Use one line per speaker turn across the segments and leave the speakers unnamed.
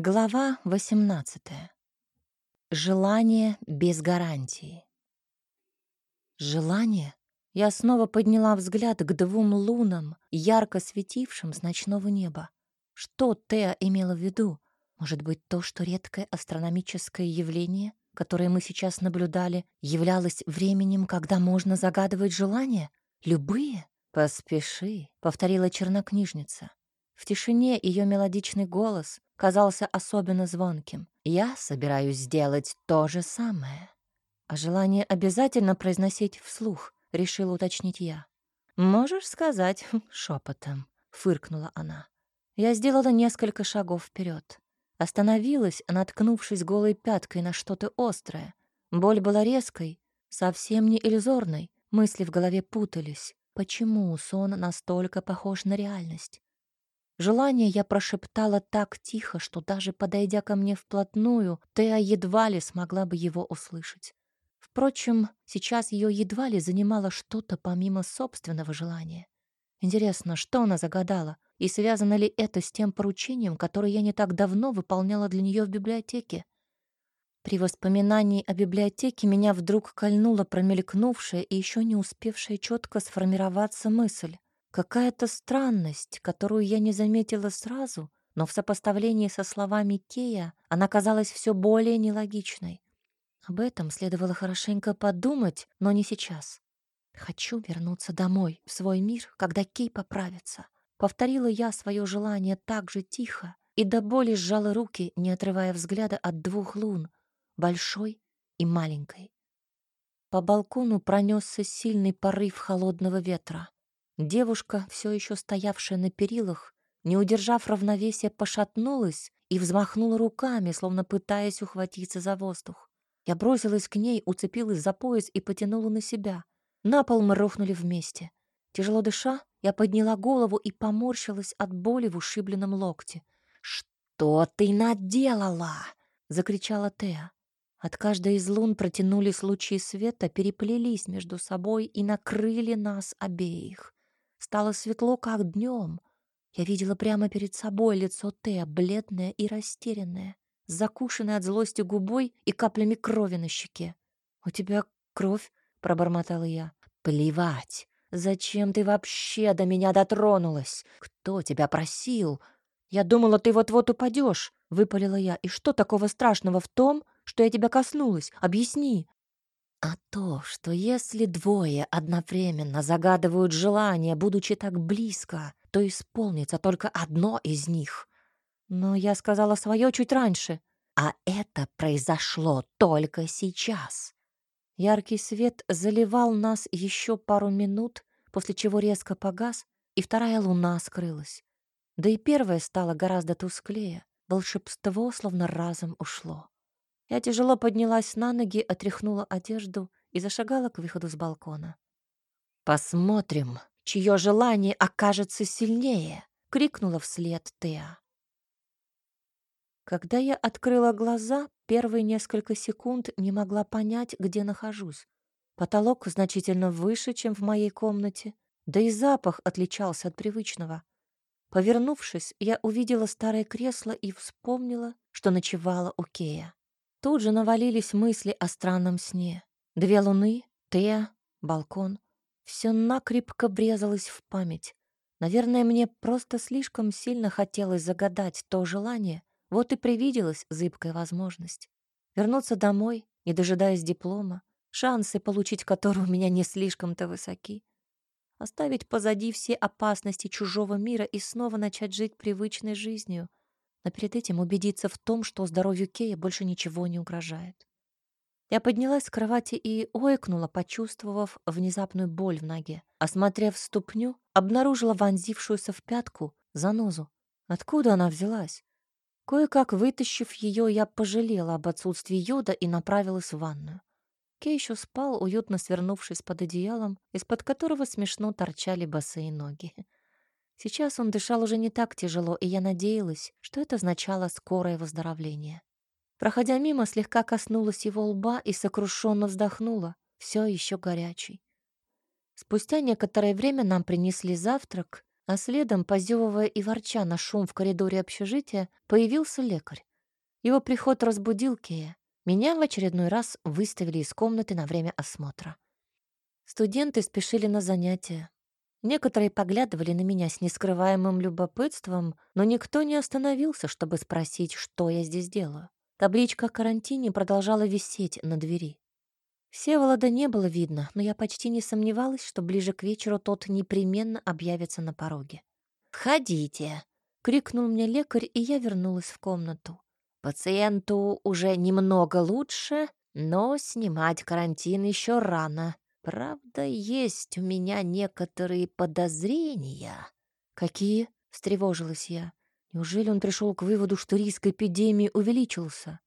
Глава 18. Желание без гарантии. Желание? Я снова подняла взгляд к двум лунам, ярко светившим с ночного неба. Что Теа имела в виду? Может быть, то, что редкое астрономическое явление, которое мы сейчас наблюдали, являлось временем, когда можно загадывать желания? Любые? «Поспеши», — повторила чернокнижница. В тишине ее мелодичный голос казался особенно звонким. «Я собираюсь сделать то же самое». «А желание обязательно произносить вслух», — решила уточнить я. «Можешь сказать шепотом», — фыркнула она. Я сделала несколько шагов вперед. Остановилась, наткнувшись голой пяткой на что-то острое. Боль была резкой, совсем не иллюзорной. Мысли в голове путались. Почему сон настолько похож на реальность? Желание я прошептала так тихо, что даже подойдя ко мне вплотную, Теа едва ли смогла бы его услышать. Впрочем, сейчас ее едва ли занимало что-то помимо собственного желания. Интересно, что она загадала, и связано ли это с тем поручением, которое я не так давно выполняла для нее в библиотеке? При воспоминании о библиотеке меня вдруг кольнула промелькнувшая и еще не успевшая четко сформироваться мысль. Какая-то странность, которую я не заметила сразу, но в сопоставлении со словами Кея она казалась все более нелогичной. Об этом следовало хорошенько подумать, но не сейчас. «Хочу вернуться домой, в свой мир, когда Кей поправится». Повторила я свое желание так же тихо и до боли сжала руки, не отрывая взгляда от двух лун, большой и маленькой. По балкону пронесся сильный порыв холодного ветра. Девушка, все еще стоявшая на перилах, не удержав равновесия, пошатнулась и взмахнула руками, словно пытаясь ухватиться за воздух. Я бросилась к ней, уцепилась за пояс и потянула на себя. На пол мы рухнули вместе. Тяжело дыша, я подняла голову и поморщилась от боли в ушибленном локте. «Что ты наделала?» — закричала Теа. От каждой из лун протянулись лучи света, переплелись между собой и накрыли нас обеих. Стало светло, как днем. Я видела прямо перед собой лицо Теа, бледное и растерянное, с закушенной от злости губой и каплями крови на щеке. «У тебя кровь?» — пробормотала я. «Плевать! Зачем ты вообще до меня дотронулась? Кто тебя просил? Я думала, ты вот-вот упадешь!» — выпалила я. «И что такого страшного в том, что я тебя коснулась? Объясни!» А то, что если двое одновременно загадывают желание, будучи так близко, то исполнится только одно из них. Но я сказала свое чуть раньше. А это произошло только сейчас. Яркий свет заливал нас еще пару минут, после чего резко погас, и вторая луна скрылась. Да и первая стала гораздо тусклее. Волшебство словно разом ушло. Я тяжело поднялась на ноги, отряхнула одежду и зашагала к выходу с балкона. «Посмотрим, чье желание окажется сильнее!» — крикнула вслед Теа. Когда я открыла глаза, первые несколько секунд не могла понять, где нахожусь. Потолок значительно выше, чем в моей комнате, да и запах отличался от привычного. Повернувшись, я увидела старое кресло и вспомнила, что ночевала у Кея. Тут же навалились мысли о странном сне. Две луны, Теа, балкон. Все накрепко брезалось в память. Наверное, мне просто слишком сильно хотелось загадать то желание, вот и привиделась зыбкая возможность. Вернуться домой, не дожидаясь диплома, шансы, получить который у меня не слишком-то высоки. Оставить позади все опасности чужого мира и снова начать жить привычной жизнью, но перед этим убедиться в том, что здоровью Кея больше ничего не угрожает. Я поднялась с кровати и ойкнула, почувствовав внезапную боль в ноге. Осмотрев ступню, обнаружила вонзившуюся в пятку занозу. Откуда она взялась? Кое-как вытащив ее, я пожалела об отсутствии йода и направилась в ванную. Кей еще спал, уютно свернувшись под одеялом, из-под которого смешно торчали босые ноги. Сейчас он дышал уже не так тяжело, и я надеялась, что это означало скорое выздоровление. Проходя мимо, слегка коснулась его лба и сокрушенно вздохнула, все еще горячий. Спустя некоторое время нам принесли завтрак, а следом, позевывая и ворча на шум в коридоре общежития, появился лекарь. Его приход разбудил Кея. Меня в очередной раз выставили из комнаты на время осмотра. Студенты спешили на занятия. Некоторые поглядывали на меня с нескрываемым любопытством, но никто не остановился, чтобы спросить, что я здесь делаю. Табличка о карантине продолжала висеть на двери. Всеволода не было видно, но я почти не сомневалась, что ближе к вечеру тот непременно объявится на пороге. «Входите!» — крикнул мне лекарь, и я вернулась в комнату. «Пациенту уже немного лучше, но снимать карантин еще рано. Правда, есть у меня некоторые подозрения». «Какие?» — встревожилась я. Неужели он пришел к выводу, что риск эпидемии увеличился?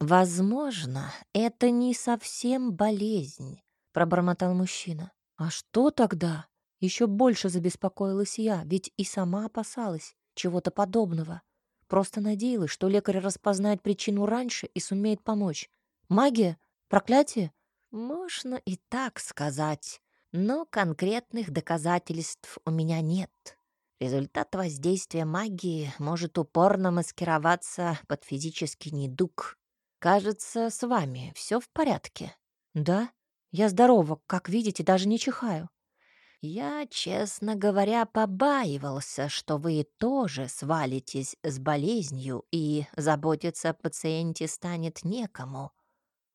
«Возможно, это не совсем болезнь», — пробормотал мужчина. «А что тогда?» Еще больше забеспокоилась я, ведь и сама опасалась чего-то подобного. Просто надеялась, что лекарь распознает причину раньше и сумеет помочь. Магия? Проклятие? Можно и так сказать, но конкретных доказательств у меня нет. Результат воздействия магии может упорно маскироваться под физический недуг. Кажется, с вами все в порядке. Да, я здорова, как видите, даже не чихаю. Я, честно говоря, побаивался, что вы тоже свалитесь с болезнью, и заботиться о пациенте станет некому.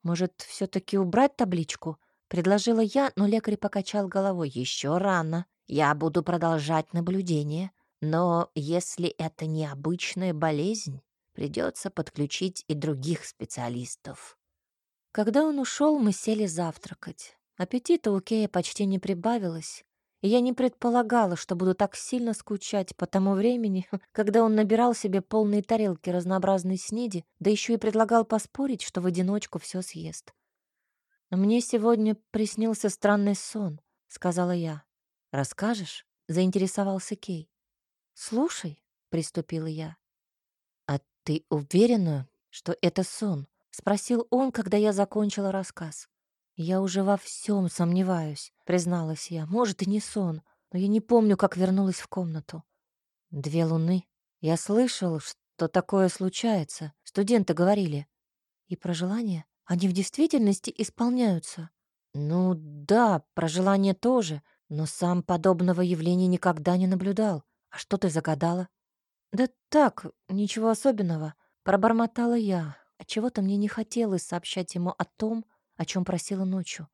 Может, все-таки убрать табличку? Предложила я, но лекарь покачал головой. Еще рано. Я буду продолжать наблюдение. Но если это необычная болезнь, Придется подключить и других специалистов. Когда он ушел, мы сели завтракать. Аппетита у Кея почти не прибавилось, я не предполагала, что буду так сильно скучать по тому времени, когда он набирал себе полные тарелки разнообразной снеди, да еще и предлагал поспорить, что в одиночку все съест. «Мне сегодня приснился странный сон», — сказала я. «Расскажешь?» — заинтересовался Кей. «Слушай», — приступила я, «Ты уверена, что это сон?» — спросил он, когда я закончила рассказ. «Я уже во всем сомневаюсь», — призналась я. «Может, и не сон, но я не помню, как вернулась в комнату». «Две луны. Я слышал, что такое случается. Студенты говорили. И про желания? Они в действительности исполняются?» «Ну да, про желания тоже, но сам подобного явления никогда не наблюдал. А что ты загадала?» «Да так, ничего особенного», — пробормотала я. А чего-то мне не хотелось сообщать ему о том, о чем просила ночью.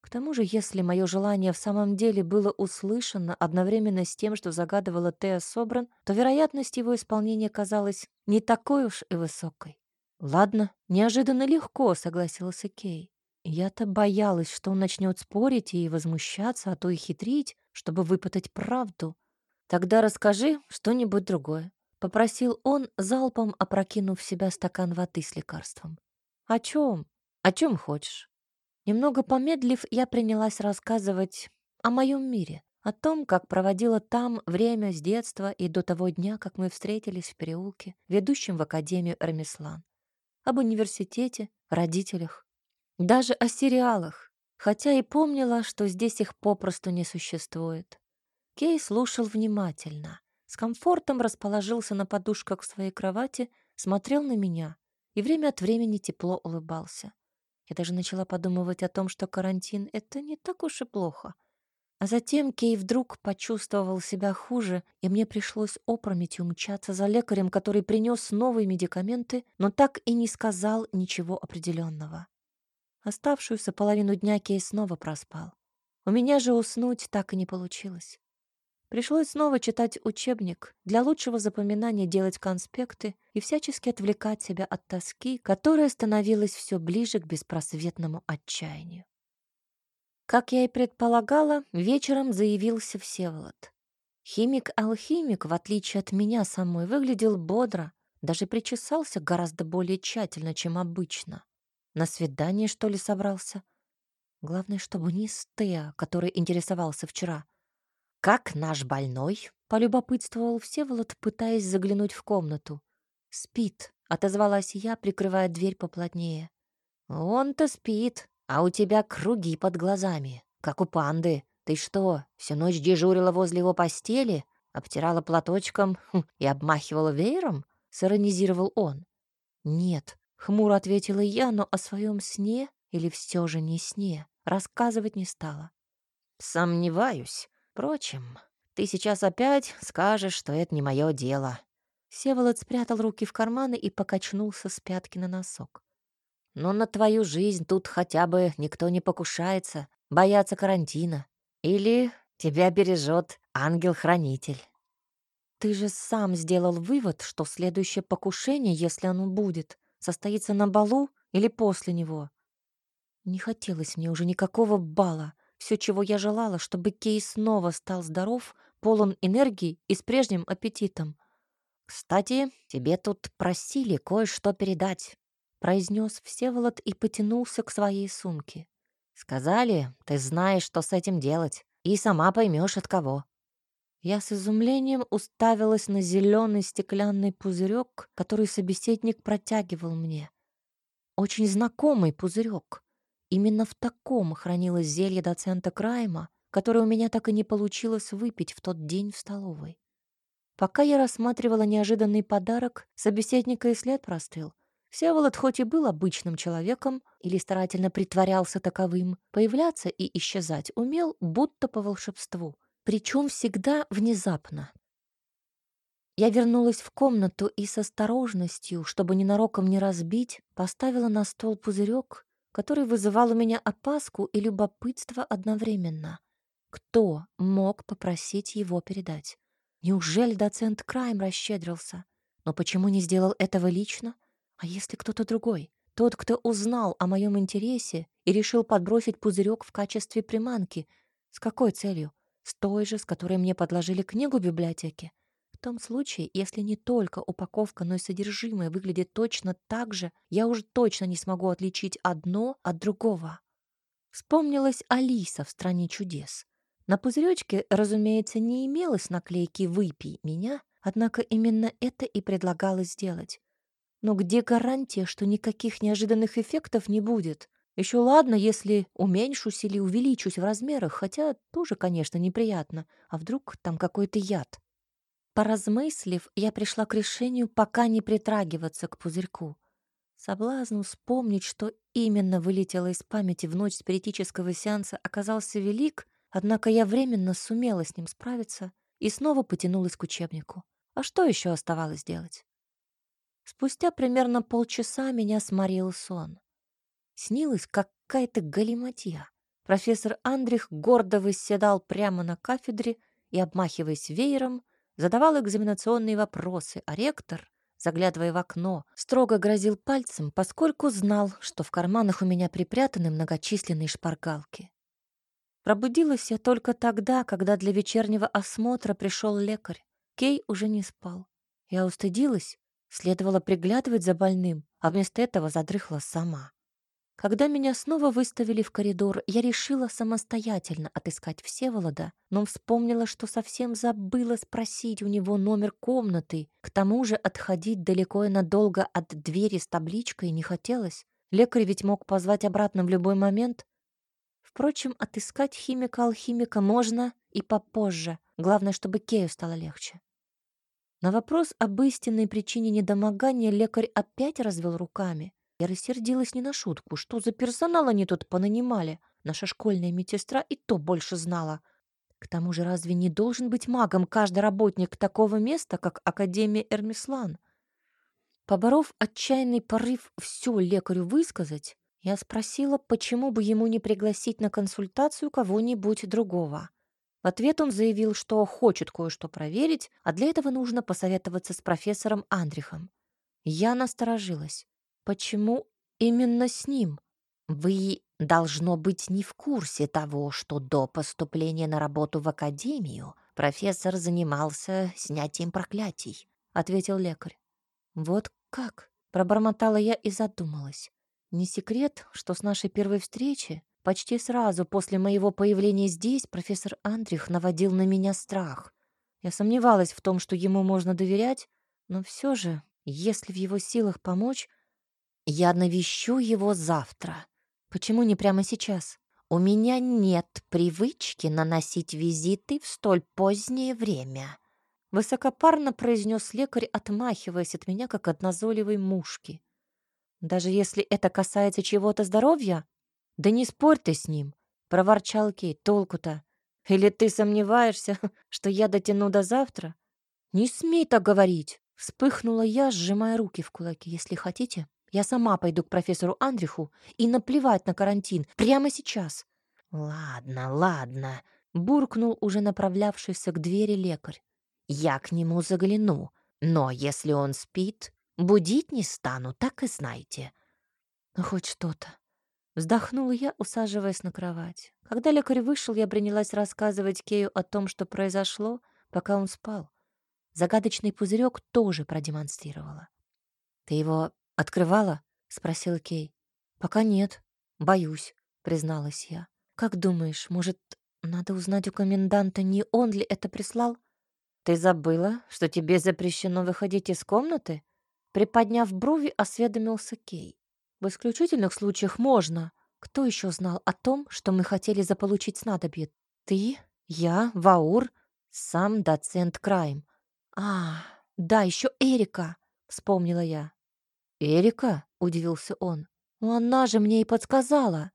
К тому же, если мое желание в самом деле было услышано одновременно с тем, что загадывала Теа Собран, то вероятность его исполнения казалась не такой уж и высокой. «Ладно, неожиданно легко», — согласился Кей. Я-то боялась, что он начнет спорить и возмущаться, а то и хитрить, чтобы выпытать правду. Тогда расскажи что-нибудь другое. — попросил он, залпом опрокинув в себя стакан воды с лекарством. «О чем? О чем хочешь?» Немного помедлив, я принялась рассказывать о моем мире, о том, как проводила там время с детства и до того дня, как мы встретились в переулке, ведущем в Академию Эрмислан, об университете, родителях, даже о сериалах, хотя и помнила, что здесь их попросту не существует. Кей слушал внимательно, с комфортом расположился на подушках своей кровати, смотрел на меня и время от времени тепло улыбался. Я даже начала подумывать о том, что карантин — это не так уж и плохо. А затем Кей вдруг почувствовал себя хуже, и мне пришлось опрометью умчаться за лекарем, который принес новые медикаменты, но так и не сказал ничего определенного. Оставшуюся половину дня Кей снова проспал. У меня же уснуть так и не получилось. Пришлось снова читать учебник, для лучшего запоминания делать конспекты и всячески отвлекать себя от тоски, которая становилась все ближе к беспросветному отчаянию. Как я и предполагала, вечером заявился Всеволод. Химик-алхимик, в отличие от меня самой, выглядел бодро, даже причесался гораздо более тщательно, чем обычно. На свидание, что ли, собрался? Главное, чтобы не Стеа, который интересовался вчера — «Как наш больной?» — полюбопытствовал Всеволод, пытаясь заглянуть в комнату. «Спит», — отозвалась я, прикрывая дверь поплотнее. «Он-то спит, а у тебя круги под глазами, как у панды. Ты что, всю ночь дежурила возле его постели, обтирала платочком хм, и обмахивала веером?» — сиронизировал он. «Нет», — хмуро ответила я, но о своем сне или все же не сне рассказывать не стала. «Сомневаюсь. Впрочем, ты сейчас опять скажешь, что это не мое дело». Всеволод спрятал руки в карманы и покачнулся с пятки на носок. «Но на твою жизнь тут хотя бы никто не покушается, боятся карантина. Или тебя бережет ангел-хранитель». «Ты же сам сделал вывод, что следующее покушение, если оно будет, состоится на балу или после него?» Не хотелось мне уже никакого бала. Все, чего я желала, чтобы Кей снова стал здоров, полон энергии и с прежним аппетитом. «Кстати, тебе тут просили кое-что передать», — произнес Всеволод и потянулся к своей сумке. «Сказали, ты знаешь, что с этим делать, и сама поймешь от кого». Я с изумлением уставилась на зеленый стеклянный пузырек, который собеседник протягивал мне. Очень знакомый пузырек. Именно в таком хранилось зелье доцента Крайма, которое у меня так и не получилось выпить в тот день в столовой. Пока я рассматривала неожиданный подарок, собеседника и след простыл. Всеволод хоть и был обычным человеком или старательно притворялся таковым, появляться и исчезать умел будто по волшебству, причем всегда внезапно. Я вернулась в комнату и с осторожностью, чтобы ненароком не разбить, поставила на стол пузырек который вызывал у меня опаску и любопытство одновременно. Кто мог попросить его передать? Неужели доцент Крайм расщедрился? Но почему не сделал этого лично? А если кто-то другой? Тот, кто узнал о моем интересе и решил подбросить пузырек в качестве приманки. С какой целью? С той же, с которой мне подложили книгу в библиотеке? В том случае, если не только упаковка, но и содержимое выглядит точно так же, я уже точно не смогу отличить одно от другого. Вспомнилась Алиса в «Стране чудес». На пузыречке, разумеется, не имелось наклейки «Выпей меня», однако именно это и предлагалось сделать. Но где гарантия, что никаких неожиданных эффектов не будет? Еще ладно, если уменьшусь или увеличусь в размерах, хотя тоже, конечно, неприятно. А вдруг там какой-то яд? Поразмыслив, я пришла к решению пока не притрагиваться к пузырьку. Соблазн вспомнить, что именно вылетело из памяти в ночь спиритического сеанса, оказался велик, однако я временно сумела с ним справиться и снова потянулась к учебнику. А что еще оставалось делать? Спустя примерно полчаса меня сморил сон. Снилась какая-то галиматья. Профессор Андрих гордо восседал прямо на кафедре и, обмахиваясь веером, задавал экзаменационные вопросы, а ректор, заглядывая в окно, строго грозил пальцем, поскольку знал, что в карманах у меня припрятаны многочисленные шпаргалки. Пробудилась я только тогда, когда для вечернего осмотра пришел лекарь. Кей уже не спал. Я устыдилась, следовало приглядывать за больным, а вместо этого задрыхла сама. Когда меня снова выставили в коридор, я решила самостоятельно отыскать Всеволода, но вспомнила, что совсем забыла спросить у него номер комнаты. К тому же отходить далеко и надолго от двери с табличкой не хотелось. Лекарь ведь мог позвать обратно в любой момент. Впрочем, отыскать химика-алхимика можно и попозже. Главное, чтобы Кею стало легче. На вопрос об истинной причине недомогания лекарь опять развел руками. Я рассердилась не на шутку. Что за персонал они тут понанимали? Наша школьная медсестра и то больше знала. К тому же разве не должен быть магом каждый работник такого места, как Академия Эрмислан? Поборов отчаянный порыв все лекарю высказать, я спросила, почему бы ему не пригласить на консультацию кого-нибудь другого. В ответ он заявил, что хочет кое-что проверить, а для этого нужно посоветоваться с профессором Андрихом. Я насторожилась. Почему именно с ним? Вы, должно быть, не в курсе того, что до поступления на работу в академию профессор занимался снятием проклятий, ответил лекарь. Вот как? Пробормотала я и задумалась. Не секрет, что с нашей первой встречи почти сразу после моего появления здесь профессор Андрих наводил на меня страх. Я сомневалась в том, что ему можно доверять, но все же, если в его силах помочь, я навещу его завтра. Почему не прямо сейчас? У меня нет привычки наносить визиты в столь позднее время. Высокопарно произнес лекарь, отмахиваясь от меня, как от назойливой мушки. даже если это касается чего-то здоровья? Да не спорь ты с ним, проворчал Кей. Толку-то? Или ты сомневаешься, что я дотяну до завтра? Не смей так говорить, вспыхнула я, сжимая руки в кулаки. Если хотите, я сама пойду к профессору Андриху и наплевать на карантин прямо сейчас. Ладно, ладно, буркнул уже направлявшийся к двери лекарь. Я к нему загляну, но если он спит, будить не стану, так и знайте. Ну, хоть что-то. Вздохнула я, усаживаясь на кровать. Когда лекарь вышел, я принялась рассказывать Кею о том, что произошло, пока он спал. Загадочный пузырек тоже продемонстрировала. «Ты его открывала?» — спросил Кей. «Пока нет. Боюсь», — призналась я. «Как думаешь, может, надо узнать у коменданта, не он ли это прислал?» «Ты забыла, что тебе запрещено выходить из комнаты?» Приподняв брови, осведомился Кей. В исключительных случаях можно. Кто еще знал о том, что мы хотели заполучить снадобье? Ты, я, Ваур, сам доцент Крайм. А, да, еще Эрика, вспомнила я. Эрика? удивился он. Ну она же мне и подсказала.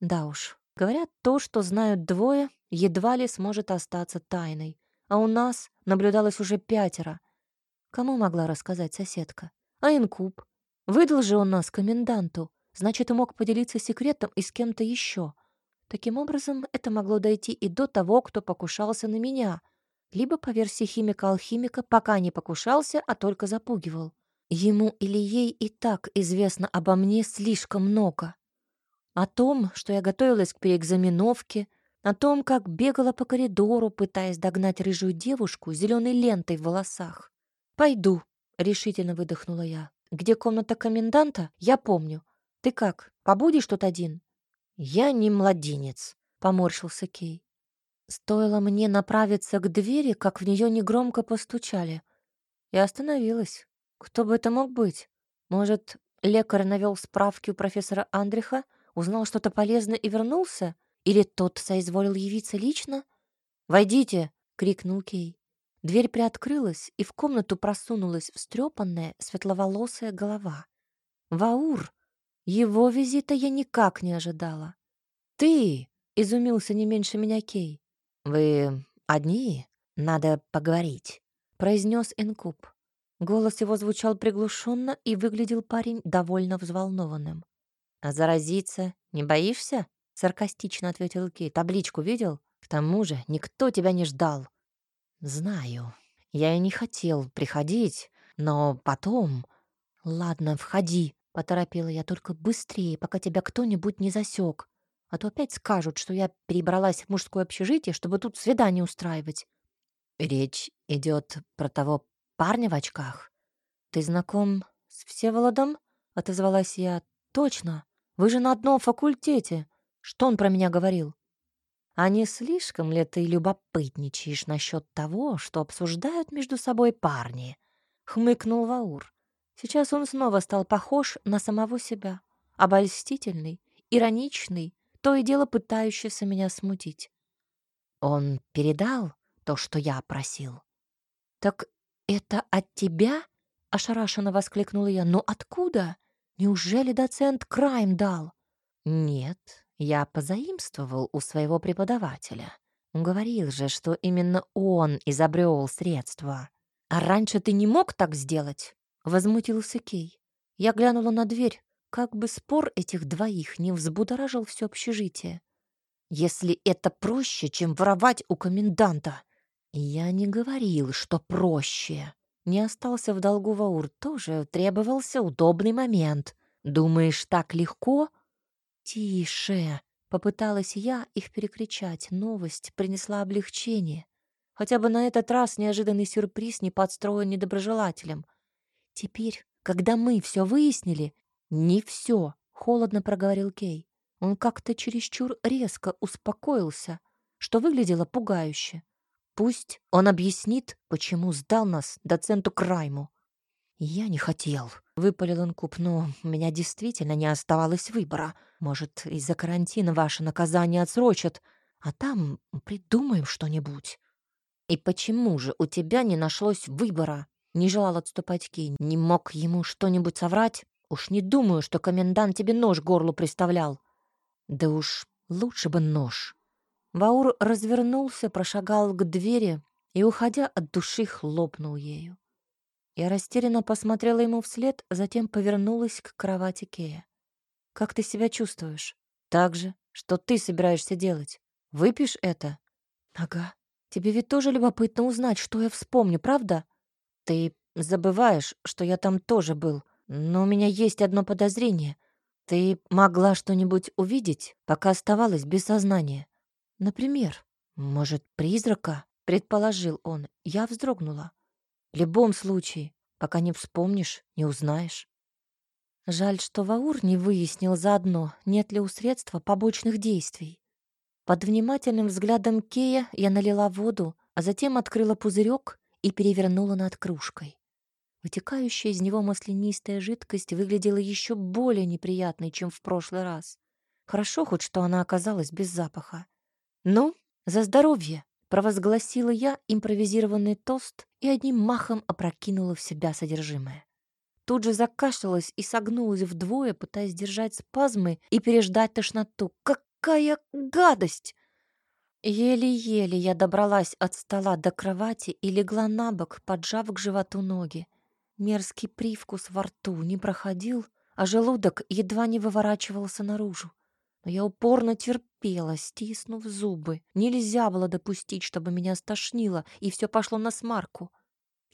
Да уж, говорят, то, что знают двое, едва ли сможет остаться тайной. А у нас наблюдалось уже пятеро. Кому могла рассказать соседка? А инкуб? Выдал же он нас коменданту, значит, и мог поделиться секретом и с кем-то еще. Таким образом, это могло дойти и до того, кто покушался на меня. Либо, по версии химика-алхимика, пока не покушался, а только запугивал. Ему или ей и так известно обо мне слишком много. О том, что я готовилась к переэкзаменовке, о том, как бегала по коридору, пытаясь догнать рыжую девушку с зеленой лентой в волосах. «Пойду», — решительно выдохнула я. Где комната коменданта, я помню. Ты как, побудешь тут один? Я не младенец, поморщился Кей. Стоило мне направиться к двери, как в нее негромко постучали. Я остановилась. Кто бы это мог быть? Может, лекарь навел справки у профессора Андриха, узнал что-то полезное и вернулся? Или тот соизволил явиться лично? «Войдите!» — крикнул Кей. Дверь приоткрылась, и в комнату просунулась встрепанная светловолосая голова. «Ваур! Его визита я никак не ожидала». «Ты!» — изумился не меньше меня Кей. «Вы одни? Надо поговорить», — произнес Инкуб. Голос его звучал приглушенно, и выглядел парень довольно взволнованным. «А заразиться не боишься?» — саркастично ответил Кей. «Табличку видел? К тому же никто тебя не ждал. «Знаю. Я и не хотел приходить, но потом...» «Ладно, входи», — поторопила я, только быстрее, пока тебя кто-нибудь не засек. А то опять скажут, что я перебралась в мужское общежитие, чтобы тут свидание устраивать. Речь идет про того парня в очках. Ты знаком с Всеволодом? Отозвалась я. Точно. Вы же на одном факультете. Что он про меня говорил? А не слишком ли ты любопытничаешь насчет того, что обсуждают между собой парни? Хмыкнул Ваур. Сейчас он снова стал похож на самого себя. Обольстительный, ироничный, то и дело пытающийся меня смутить. Он передал то, что я просил. Так это от тебя? Ошарашенно воскликнула я. Но откуда? Неужели доцент Крайм дал? Нет, я позаимствовал у своего преподавателя. Говорил же, что именно он изобрел средства. А раньше ты не мог так сделать? Возмутился Кей. Я глянула на дверь, как бы спор этих двоих не взбудоражил все общежитие. Если это проще, чем воровать у коменданта. Я не говорил, что проще. Не остался в долгу Ваур, тоже требовался удобный момент. Думаешь, так легко? «Тише!» — попыталась я их перекричать. Новость принесла облегчение. Хотя бы на этот раз неожиданный сюрприз не подстроен недоброжелателем. Теперь, когда мы все выяснили, не все, холодно проговорил Кей. Он как-то чересчур резко успокоился, что выглядело пугающе. Пусть он объяснит, почему сдал нас доценту Крайму. Я не хотел, выпалил инкуб, но у меня действительно не оставалось выбора. Может, из-за карантина ваше наказание отсрочат, а там придумаем что-нибудь. И почему же у тебя не нашлось выбора? Не желал отступать Кей. Не мог ему что-нибудь соврать? Уж не думаю, что комендант тебе нож горлу приставлял. Да уж лучше бы нож. Ваур развернулся, прошагал к двери и, уходя от души, хлопнул ею. Я растерянно посмотрела ему вслед, затем повернулась к кровати Кея. «Как ты себя чувствуешь?» «Так же. Что ты собираешься делать? Выпьешь это?» «Ага. Тебе ведь тоже любопытно узнать, что я вспомню, правда?» «Ты забываешь, что я там тоже был, но у меня есть одно подозрение. Ты могла что-нибудь увидеть, пока оставалась без сознания?» «Например, может, призрака?» — предположил он. Я вздрогнула. В любом случае, пока не вспомнишь, не узнаешь. Жаль, что Ваур не выяснил заодно, нет ли у средства побочных действий. Под внимательным взглядом Кея я налила воду, а затем открыла пузырек и перевернула над кружкой. Вытекающая из него маслянистая жидкость выглядела еще более неприятной, чем в прошлый раз. Хорошо хоть, что она оказалась без запаха. «Ну, за здоровье!» провозгласила я импровизированный тост и одним махом опрокинула в себя содержимое. Тут же закашлялась и согнулась вдвое, пытаясь держать спазмы и переждать тошноту. Какая гадость! Еле-еле я добралась от стола до кровати и легла на бок, поджав к животу ноги. Мерзкий привкус во рту не проходил, а желудок едва не выворачивался наружу. Но я упорно терпела, стиснув зубы. Нельзя было допустить, чтобы меня стошнило, и все пошло на смарку.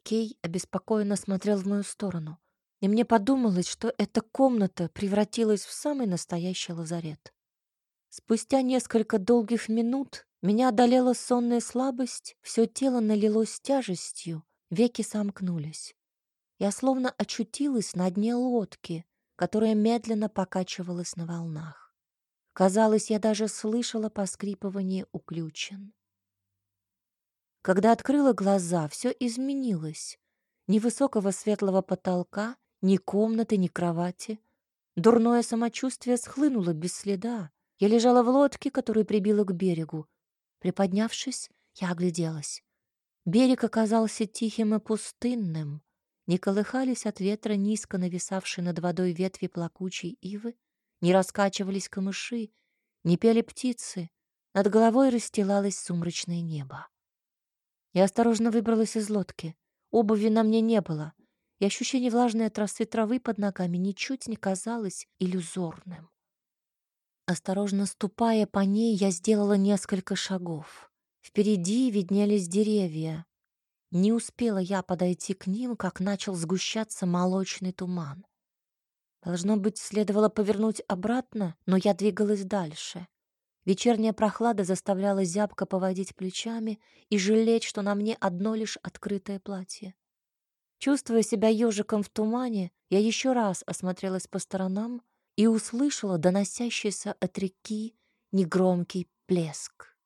Кей обеспокоенно смотрел в мою сторону. И мне подумалось, что эта комната превратилась в самый настоящий лазарет. Спустя несколько долгих минут меня одолела сонная слабость, все тело налилось тяжестью, веки сомкнулись. Я словно очутилась на дне лодки, которая медленно покачивалась на волнах. Казалось, я даже слышала поскрипывание уключен. Когда открыла глаза, все изменилось. Ни высокого светлого потолка, ни комнаты, ни кровати. Дурное самочувствие схлынуло без следа. Я лежала в лодке, которую прибила к берегу. Приподнявшись, я огляделась. Берег оказался тихим и пустынным. Не колыхались от ветра низко нависавшие над водой ветви плакучей ивы, не раскачивались камыши, не пели птицы, над головой расстилалось сумрачное небо. Я осторожно выбралась из лодки. Обуви на мне не было, и ощущение влажной от росы травы под ногами ничуть не казалось иллюзорным. Осторожно ступая по ней, я сделала несколько шагов. Впереди виднелись деревья. Не успела я подойти к ним, как начал сгущаться молочный туман. Должно быть, следовало повернуть обратно, но я двигалась дальше. Вечерняя прохлада заставляла зябко поводить плечами и жалеть, что на мне одно лишь открытое платье. Чувствуя себя ежиком в тумане, я еще раз осмотрелась по сторонам и услышала доносящийся от реки негромкий плеск.